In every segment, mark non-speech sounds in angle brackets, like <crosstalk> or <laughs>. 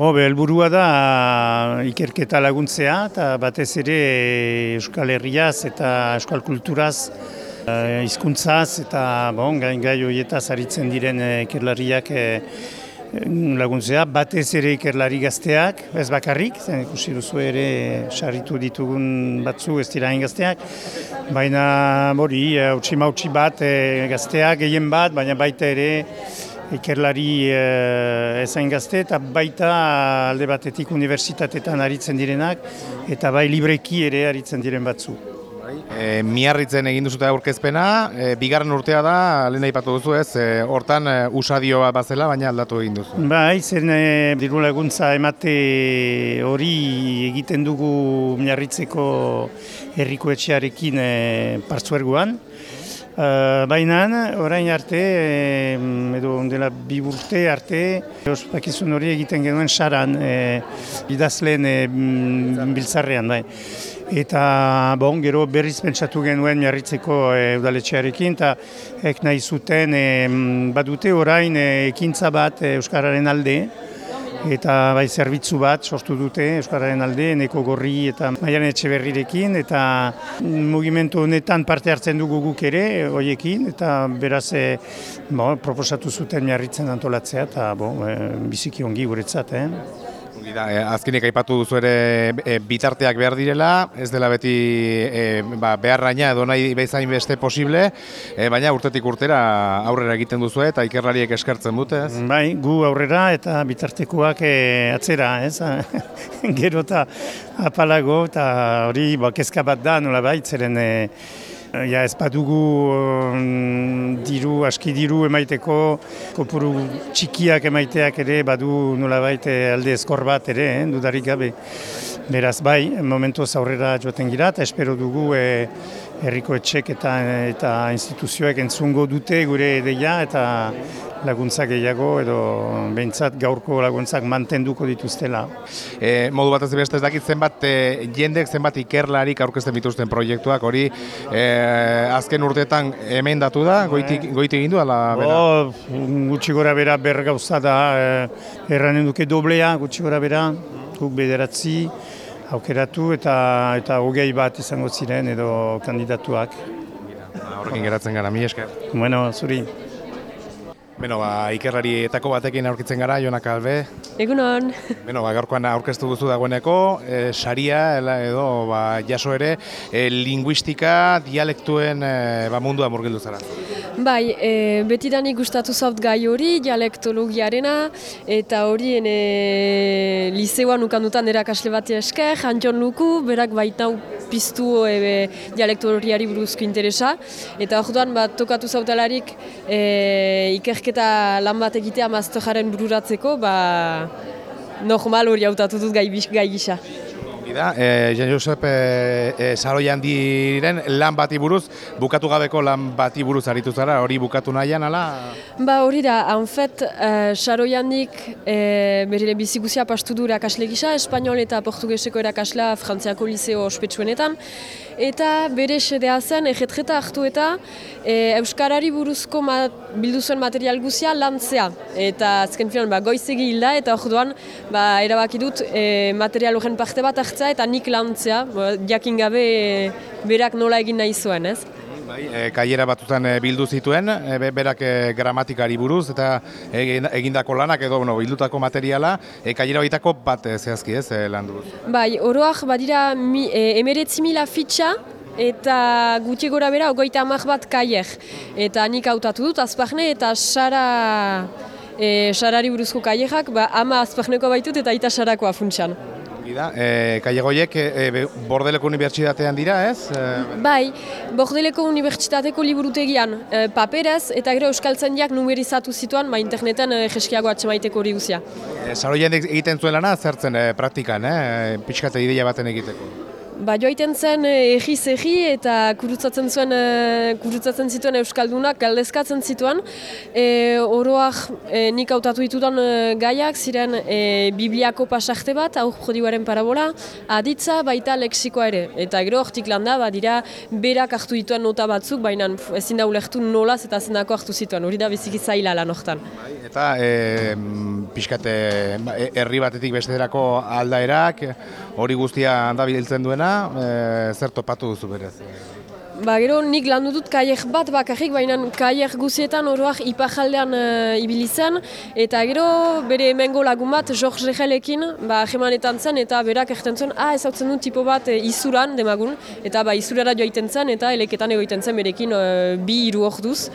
Bo, helburua da ikerketa laguntzea eta batez ere Euskal Herriaz eta Euskal Kulturaz eh, hizkuntzaz eta bon, gain gai horietaz aritzen diren eh, ikerlariak eh, laguntzea, batez ere ikerlari gazteak, ez bakarrik, zen ikusi duzu ere sarritu ditugun batzu ez dira gazteak, baina hori, hautsi mautsi bat gazteak, gehien bat, baina baita ere ikerlari e, ezain gazte eta baita alde batetik unibertsitatetan aritzen direnak eta bai libreki ere aritzen diren batzu. E, miarritzen egin duzute aurkezpena, e, bigarren urtea da, lehen aipatu duzu ez, e, hortan e, usadioa bazela, baina aldatu egin duzu. Bai, zen e, diru laguntza emate hori egiten dugu miarritzeko herriko etxearekin e, partzuerguan. Uh, Baina, orain arte, edo dela bi urte arte, ospakizun hori egiten genuen saran, e, idazleen e, biltzarrean. Bai. Eta bon, gero berriz pentsatu genuen miarritzeko e, udaletxearekin, eta ek nahi zuten e, badute orain e, ekintza bat e, Euskararen alde, eta bai zerbitzu bat sortu dute Euskararen alde, neko gorri eta maian etxe berrirekin, eta mugimendu honetan parte hartzen dugu guk ere, hoiekin, eta beraz e, bo, proposatu zuten miarritzen antolatzea, eta bo, e, biziki ongi guretzat. Eh? Da, eh, azkenik aipatu duzu ere eh, bitarteak behar direla, ez dela beti e, ba, beharraina edo nahi bezain beste posible, baina urtetik urtera aurrera egiten duzu eta ikerlariek eskartzen dute, ez? Bai, gu aurrera eta bitartekoak atzera, ez? <laughs> Gero eta apalago eta hori ba, kezka bat da nola baitzeren Ja, ez badugu um, diru, aski diru emaiteko, kopuru txikiak emaiteak ere, badu nola baite alde eskor bat ere, eh, dudarik gabe. Beraz, bai, momentu aurrera joaten gira, eta espero dugu eh, herriko etxek eta, eta instituzioek entzungo dute gure edeia, eta laguntzak gehiago edo behintzat gaurko laguntzak mantenduko dituztela. E, modu bat ez beste ez dakit zenbat e, jendek zenbat ikerlarik aurkezten bituzten proiektuak hori e, azken urteetan hemen datu da, goiti, goiti egin du ala bera? O, gutxi gora bera ber gauza da, e, erranen duke doblea gutxi gora bera, guk bederatzi, aukeratu eta eta hogei bat izango ziren edo kandidatuak. Horrekin geratzen gara, mi esker. Bueno, zuri. Beno, ba, ikerrarietako batekin aurkitzen gara, Jonak Albe. Egunon. Beno, ba, gaurkoan aurkeztu duzu dagoeneko, e, saria edo ba, jaso ere, e, linguistika, dialektuen e, ba, mundua murgildu zara. Bai, e, betidanik gustatu zaut gai hori, dialektologiarena, eta hori e, liseoan ukandutan erakasle bat esker, Antion Luku, berak baitau piztu e, dialektologiari buruzko interesa, eta hor duan, bat tokatu zautalarik e, ikerke eta lan bat egitea maztojaren bururatzeko, ba, normal hori hautatu dut gai, gai gisa. Da, e, Jean Josep e, e, Saroian diren lan bati buruz, bukatu gabeko lan bati buruz aritu zara, hori bukatu nahian, ala? Ba hori da, hanfet, e, Saroian dik e, berire biziguzia pastu du erakasle gisa, espanol eta portugeseko erakasla frantziako liceo ospetsuenetan, eta bere sedea zen, egetreta hartu eta e, Euskarari buruzko ma, bildu zuen material guzia lantzea. Eta azken filan, ba, goizegi hilda eta orduan ba, erabaki dut e, material horren parte bat hartzea eta nik lantzea, jakin gabe e, berak nola egin nahi zuen, ez? Bai, e, kaiera batutan e, bildu zituen, e, berak e, gramatikari buruz eta egindako lanak edo bueno, bildutako materiala, e, kaiera baitako bat zehazki ez e, lan duz. Bai, oroak badira mi, e, emeretzi mila fitxa, eta gutxi gora bera ogoita amak bat kaier. Eta nik hautatu dut, azpahne eta sara... E, sarari buruzko kaierak, ba, ama azpahneko baitut eta aita sarakoa funtsan da. E, Kailegoiek e, Bordeleko Unibertsitatean dira, ez? E, bai, Bordeleko Unibertsitateko liburutegian e, paperez eta gero euskaltzen jak numerizatu zituan, ba interneten e, jeskiago atxemaiteko hori guzia. E, Zaro egiten zuen lana, zertzen e, praktikan, eh? pixkate ideia baten egiteko? Ba joaiten zen egiz egi eta kurutzatzen zuen e, kurutzatzen zituen euskaldunak galdezkatzen zituen. E, oroak e, nik hautatu ditudan e, gaiak ziren e, bibliako pasarte bat, aur jodiuaren parabola, aditza baita leksikoa ere. Eta gero hortik landa, ba, dira berak hartu dituen nota batzuk, baina ezin da ulertu nolaz eta zendako hartu zituen. Hori da biziki zaila lan hortan. Eta e, pixkate herri batetik bestederako aldaerak, hori guztia da biltzen duena, e, zer topatu duzu berez? Ba, gero nik landu dut kaiek bat bakarrik, baina kaiek guzietan oroak ipajaldean uh, ibili zen, eta gero bere emengo lagun bat, George Regelekin, ba, jemanetan zen, eta berak erten zuen, ah, ez hautzen dut tipo bat e, izuran, demagun, eta ba, izurara joaiten zen, eta eleketan egoiten zen berekin uh, bi hiru orduz.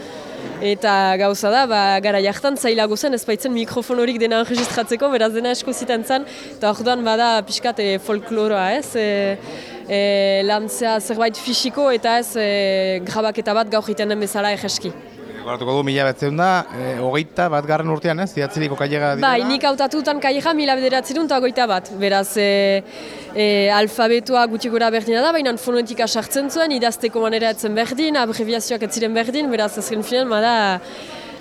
Eta gauza da, ba, gara jartan zailago zen, ez baitzen mikrofon horik dena enregistratzeko, beraz dena esko ziten zen, eta orduan bada pixkat e, folkloroa ez, e, e, lantzea zerbait fisiko eta ez e, grabaketa bat gaur egiten den bezala egeski. Goratuko du mila betzen da, e, hogeita bat garren urtean ez, zidatziriko kailega direla? Bai, nik hautatutan kaiega mila bederatzerun eta hogeita bat. Beraz, e, e, alfabetoa guti gora berdina da, baina fonetika sartzen zuen, idazteko manera etzen berdin, abreviazioak ez ziren berdin, beraz, azken finan, bada,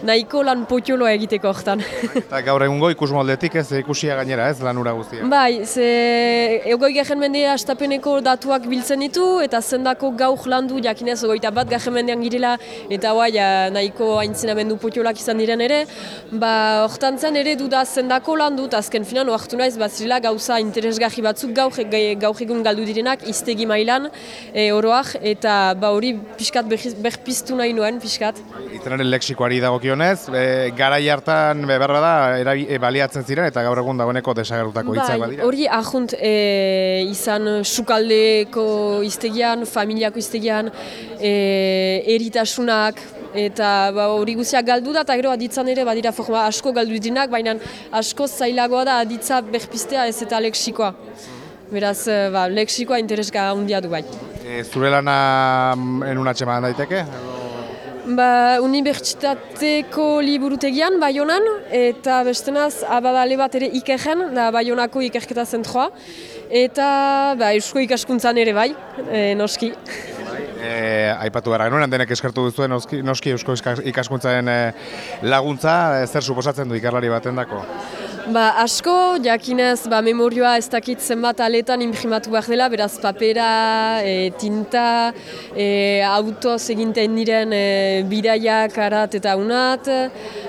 nahiko lan potoloa egiteko hortan. <laughs> Eta gaur egungo ikus moldetik ez ikusia gainera ez lanura guztia. Bai, ze egoi gehen mendea astapeneko datuak biltzen ditu eta zendako gaur landu jakinez ogoita bat gehen mendean girela eta bai nahiko aintzinamendu potolak izan diren ere. Ba, hortan zen ere duda zendako landu eta azken finan oartu naiz bazirela gauza interesgarri batzuk gaur, gaur egun galdu direnak iztegi mailan e, oroak eta ba hori pixkat berpiztu nahi nuen pixkat. Izenaren leksikoari dagokionez, e, garai hartan beberra da erabi, e, baliatzen ziren eta gaur egun dagoeneko desagertutako hitzak bai, badira. Hori ahunt e, izan sukaldeko iztegian, familiako iztegian, e, eritasunak, eta ba, hori guztiak galdu da, eta gero aditzan ere badira forma asko galdu dinak, baina asko zailagoa da aditza berpistea ez eta leksikoa. Beraz, ba, leksikoa interesga handia du bai. E, zure lana enun atxeman daiteke? Ba, unibertsitateko liburutegian, Baionan, eta bestenaz, abadale bat ere ikerren, da Baionako ikerketa zentroa, eta ba, eusko ikaskuntzan ere bai, e, noski. E, aipatu gara genuen, denek eskertu duzuen noski, noski eusko ikaskuntzaren e, laguntza, e, zer suposatzen du ikerlari baten dako? Ba, asko, jakinez, ba, memorioa ez dakit zenbat aletan imprimatu behar dela, beraz papera, e, tinta, e, autoz eginten diren e, bidaiak, arat eta unat,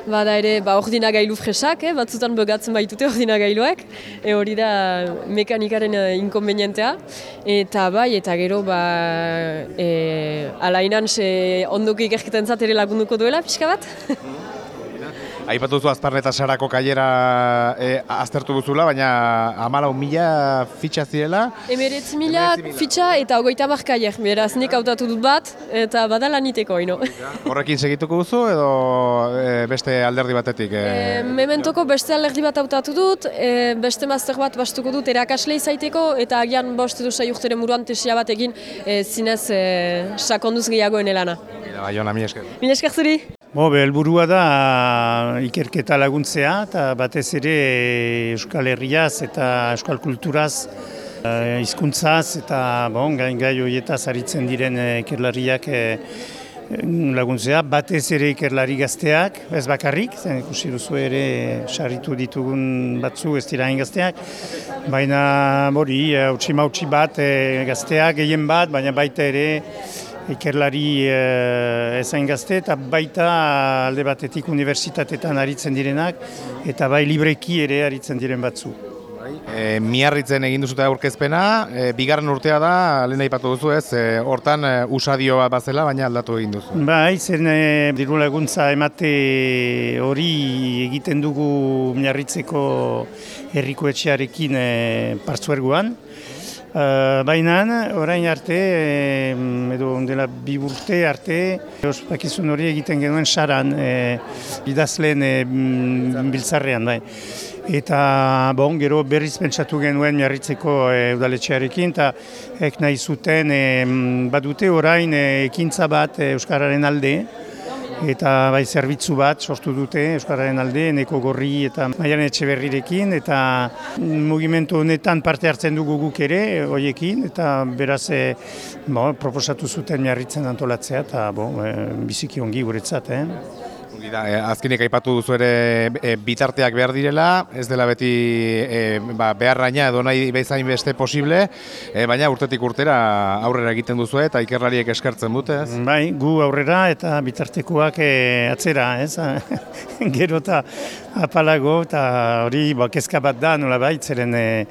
bada ere, ba, ordinagailu fresak, eh, batzutan begatzen baitute ordinagailuak, e, hori da mekanikaren e, inkonvenientea, eta bai, eta gero, ba, e, alainan, se, ondoko ikerketan ere lagunduko duela, pixka bat? Aipatu zu azparne eta sarako kaiera e, aztertu duzula, baina amala mila fitxa zirela? Emeretzi mila fitxa eta ogoita mar kaier, beraz nik hautatu dut bat eta badala niteko ino. <laughs> Horrekin segituko duzu edo e, beste alderdi batetik? E... E, mementoko beste alderdi bat hautatu dut, e, beste master bat bastuko dut erakasle izaiteko eta agian bost edo sai urteren muruan tesia bat egin e, zinez e, sakonduz gehiagoen elana. Mila, Baiona, mi esker. Mila esker zuri! Bo, helburua da ikerketa laguntzea eta batez ere Euskal Herriaz eta Euskal Kulturaz eh, hizkuntzaz eta bon, gain gai horietaz aritzen diren eh, ikerlariak eh, laguntzea, batez ere ikerlari gazteak, ez bakarrik, zen ikusi duzu ere sarritu ditugun batzu ez dira gazteak, baina hori, hautsi mautsi bat gazteak, gehien bat, baina baita ere ikerlari e, ezain gazte eta baita alde batetik unibertsitatetan aritzen direnak eta bai libreki ere aritzen diren batzu. E, miarritzen egin duzute aurkezpena, e, bigarren urtea da, lehen aipatu duzu ez, e, hortan e, usadioa bazela, baina aldatu egin duzu. Bai, zen e, diru laguntza emate hori egiten dugu miarritzeko herriko etxearekin e, partzuerguan. Uh, Baina, orain arte, edo dela bi urte arte, ospakizun hori egiten genuen saran, e, idazleen e, biltzarrean. Bai. Eta bon, gero berriz pentsatu genuen miarritzeko e, udaletxearekin, eta ek nahi zuten e, badute orain e, ekintza bat e, Euskararen alde, eta bai zerbitzu bat sortu dute Euskararen alde, Neko Gorri eta Maian Etxeberrirekin, eta mugimendu honetan parte hartzen dugu guk ere, hoiekin, eta beraz e, bo, proposatu zuten miarritzen antolatzea, eta bo, e, biziki ongi guretzat, eh? Da, eh, azkenik aipatu duzu ere eh, bitarteak behar direla, ez dela beti eh, ba, beharraina edo nahi bezain beste posible, eh, baina urtetik urtera aurrera egiten duzu eta ikerlariek eskartzen dute, ez? Bai, gu aurrera eta bitartekoak eh, atzera, ez? <laughs> Gero eta apalago eta hori ba, kezka bat da nola baitzeren eh,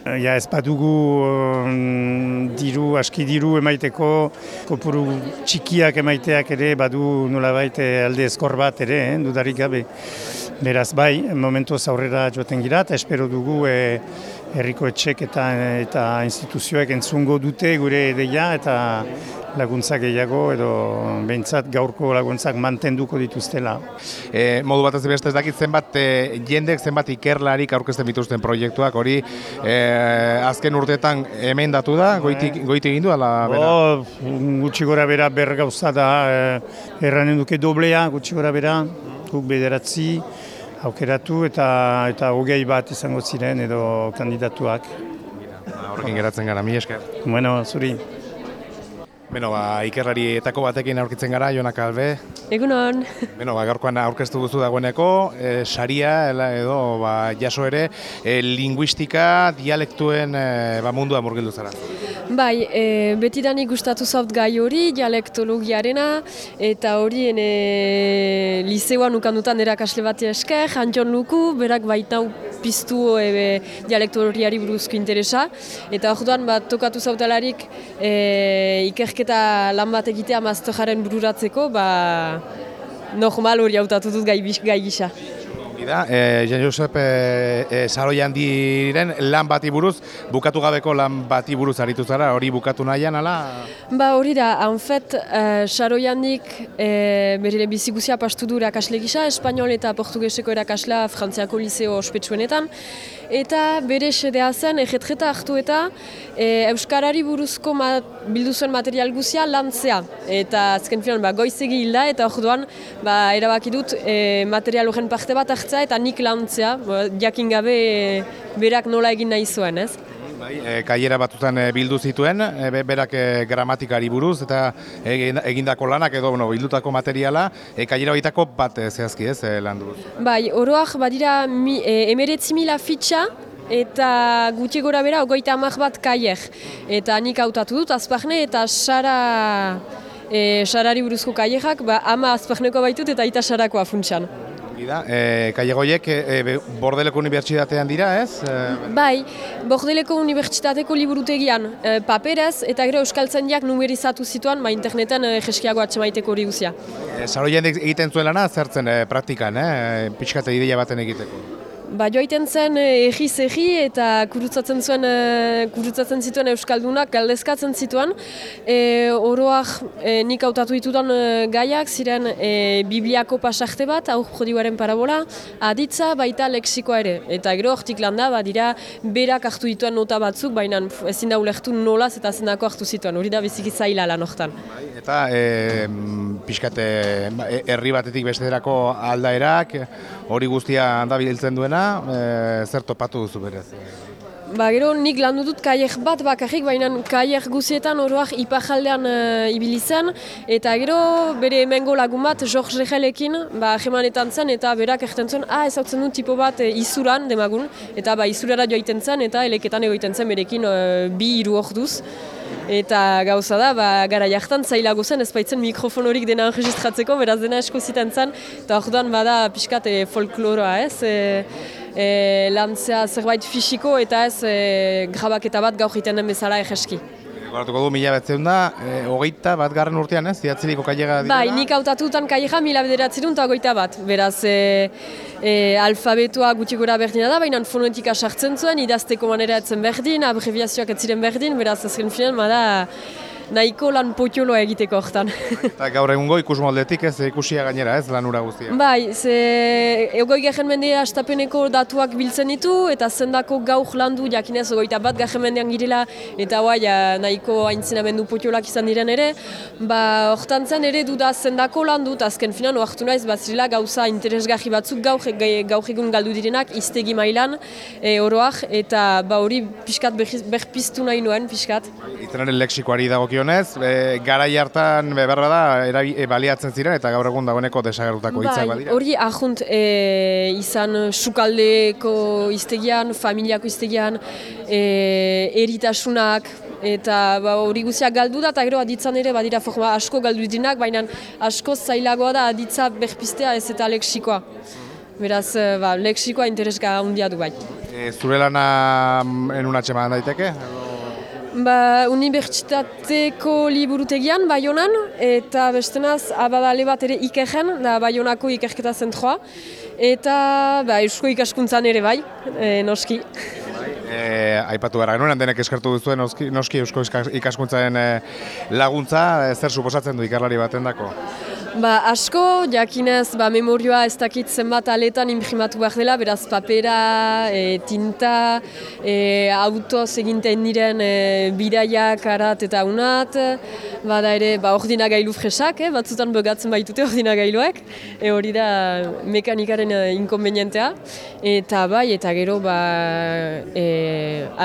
Ja, ez badugu um, diru, aski diru emaiteko, kopuru txikiak emaiteak ere, badu nolabait eh, alde eskor bat ere, eh, dudarik gabe. Beraz, bai, momentu aurrera joaten gira, eta espero dugu eh, herriko etxek eta, eta instituzioek entzungo dute gure ideia eta laguntza gehiago edo behintzat gaurko laguntzak mantenduko dituztela. E, modu bat ez beste ez dakit zenbat e, jendek zenbat ikerlarik aurkezten dituzten proiektuak hori e, azken urteetan hemen datu da, goiti, goiti egin du ala bera? Oh, gutxi gora bera ber gauza da, e, erranen duke doblea gutxi gora bera, guk bederatzi, aukeratu eta eta hogei bat izango ziren edo kandidatuak. Horrekin geratzen gara, mi esker. Bueno, zuri. Beno, ba, ikerrarietako batekin aurkitzen gara, Jonak Albe. Egunon. Beno, ba, gaurkoan aurkeztu duzu dagoeneko, e, saria edo ba, jaso ere, e, linguistika, dialektuen e, ba, mundua murgildu zara. Bai, e, betidanik gustatu zaut gai hori, dialektologiarena, eta hori ene liseoan ukandutan erakasle bat esker, Antion Luku, berak baita piztu e, dialektologiari buruzko interesa, eta orduan bat tokatu zautalarik e, ikerketa lan bat egitea maztojaren bururatzeko, ba, normal hori hautatu dut gai, gai gisa. Da, e, Jean Josep e, e, Saroian diren lan bati buruz, bukatu gabeko lan bati buruz aritu zara, hori bukatu nahian, ala? Ba hori da, en fet, uh, Saroianik e, bere biziguzia pastu du erakasle gisa, espanol eta portugeseko erakasla frantziako liceo ospetsuenetan, eta bere sedea zen, egetreta hartu eta e, Euskarari buruzko ma, bildu zuen material guzia lantzea. Eta azken filan, ba, goizegi hilda, eta orduan ba, erabaki dut e, material horren parte bat hartzea eta nik lantzea, ba, jakin gabe berak nola egin nahi zuen, ez? Bai, e, kaiera batutan e, bildu zituen, e, berak e, gramatikari buruz eta egindako lanak edo bueno, bildutako materiala, e, kaiera baitako bat e, zehazki ez e, lan duz. Bai, oroak badira mi, e, emeretzi mila fitxa, eta gutxi gora bera ogoita amak bat kaier. Eta nik hautatu dut, azpahne eta sara... E, sarari buruzko kaierak, ba, ama azpahneko baitut eta aita sarakoa funtsan. Da, e, Kailegoiek e, Bordeleko Unibertsitatean dira, ez? E, bai, Bordeleko Unibertsitateko liburutegian e, paperez eta gero euskaltzaindiak numerizatu zituan, ba internetan e, jeskiago atxemaiteko hori guzia. E, egiten zuen lana, zertzen e, praktikan, eh? pixkate ideia baten egiteko? Ba, joaiten zen egiz egi eta kurutzatzen zuen kurutzatzen zituen euskaldunak galdezkatzen zituen. E, oroak e, nik hautatu ditudan gaiak ziren e, bibliako pasarte bat, hau jodiuaren parabola, aditza baita leksikoa ere. Eta gero hortik landa, ba, dira berak hartu dituen nota batzuk, baina ezin da ulektu nolaz eta zenako hartu zituen. Hori da biziki zaila lan hortan. Bai, eta e, pixkate herri batetik bestederako aldaerak, hori guztia handabiltzen duena, e, zer topatu duzu berez? Ba, gero nik landu dut kaiek bat bakarrik, baina kaiek guzietan oroak ipajaldean uh, ibili zen, eta gero bere emengo lagun bat, George Regelekin, ba, jemanetan zen, eta berak erten zen, ah, ez hau dut tipo bat e, izuran, demagun, eta ba, izurara joaiten zen, eta eleketan egoiten zen berekin uh, bi iru orduz. Eta gauza da, ba, gara jartan zailago zen, ez baitzen mikrofon horik dena enregistratzeko, beraz dena esko ziten zen, eta orduan bada pixkat e, folkloroa ez, e, e, lantzea zerbait fisiko eta ez e, grabaketa bat gaur egiten den bezala egeski. Goratuko du mila betzen da, e, hogeita bat garren urtean ez, zidatziriko kaiega dira? Bai, nik hautatutan kaiega mila bederatzerun eta hogeita bat. Beraz, e, e, alfabetua gutxi gora berdina da, baina fonetika sartzen zuen, idazteko manera etzen berdin, abreviazioak ez ziren berdin, beraz, azken finan, bada, nahiko lan potoloa egiteko hortan. <laughs> Eta gaur egungo ikus moldetik ez ikusia gainera ez lanura guztia. bai, ze egoi garen mendea astapeneko datuak biltzen ditu, eta zendako gaur landu jakinez ogoita bat garen mendean girela, eta bai, nahiko aintzinamendu potolak izan diren ere, ba, hortan zen ere duda zendako landu, eta azken finan, oartu naiz, bat zirela gauza interesgarri batzuk gaur, e- gaur egun galdu direnak, iztegi mailan, e, oroak, eta ba hori pixkat berpiztu nahi nuen, pixkat. Izenaren lexikoari dagokionez, e, garai hartan be, behar da erabi, e, baliatzen ziren eta gaur egun dagoeneko desagertutako hitzak Bai, badira. hori ahunt e, izan sukaldeko iztegian, familiako iztegian, e, eritasunak, eta ba, hori guziak galdu da, eta gero aditzan ere badira forma asko galdu direnak, baina asko zailagoa da aditza berpiztea ez eta lexikoa. Beraz, e, ba, lexikoa interesga handia du bai. E, zure lana mm, enun atxeman daiteke? Ba, unibertsitateko liburutegian, Baionan, eta bestenaz, abadale bat ere ikerren, da Baionako ikerketa zentroa, eta ba, eusko ikaskuntzan ere bai, e, noski. E, aipatu behar genuen, denek eskertu duzuen noski, noski eusko ikas- ikaskuntzaren e, laguntza, e, zer suposatzen du ikerlari baten dako? Ba, asko, jakinez, ba, memorioa ez dakit zenbat aletan imprimatu behar dela, beraz papera, e, tinta, e, autoz eginten diren e, bidaiak arat eta unat, bada ere, ba, ordinagailu fresak, eh, batzutan begatzen baitute ordinagailuak, e, hori da mekanikaren e, inkonvenientea, eta bai, eta gero, ba, e,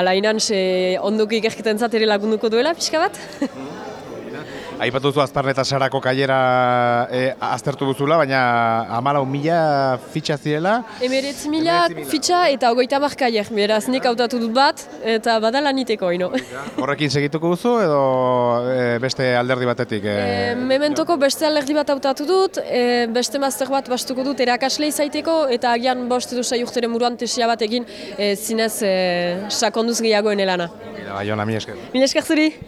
alainan se ondoko ikerketan ere lagunduko duela, pixka bat. Aipatu duzu Azparne eta Sarako kaiera e, aztertu duzula, baina amalau mila fitxa zirela. Emeretzi mila fitxa eta ogoita markaier, beraz nik hautatu dut bat, eta badala niteko ino. <laughs> Horrekin segituko duzu edo e, beste alderdi batetik? E, E, mementoko beste alerdi bat hautatu dut, e, beste master bat bastuko dut erakasle izaiteko, eta agian bost edo sai urteren muruan tesia bat egin, e, zinez e, sakonduz gehiagoen elana. Bai, Baiona, mi esker. Mila esker zuri!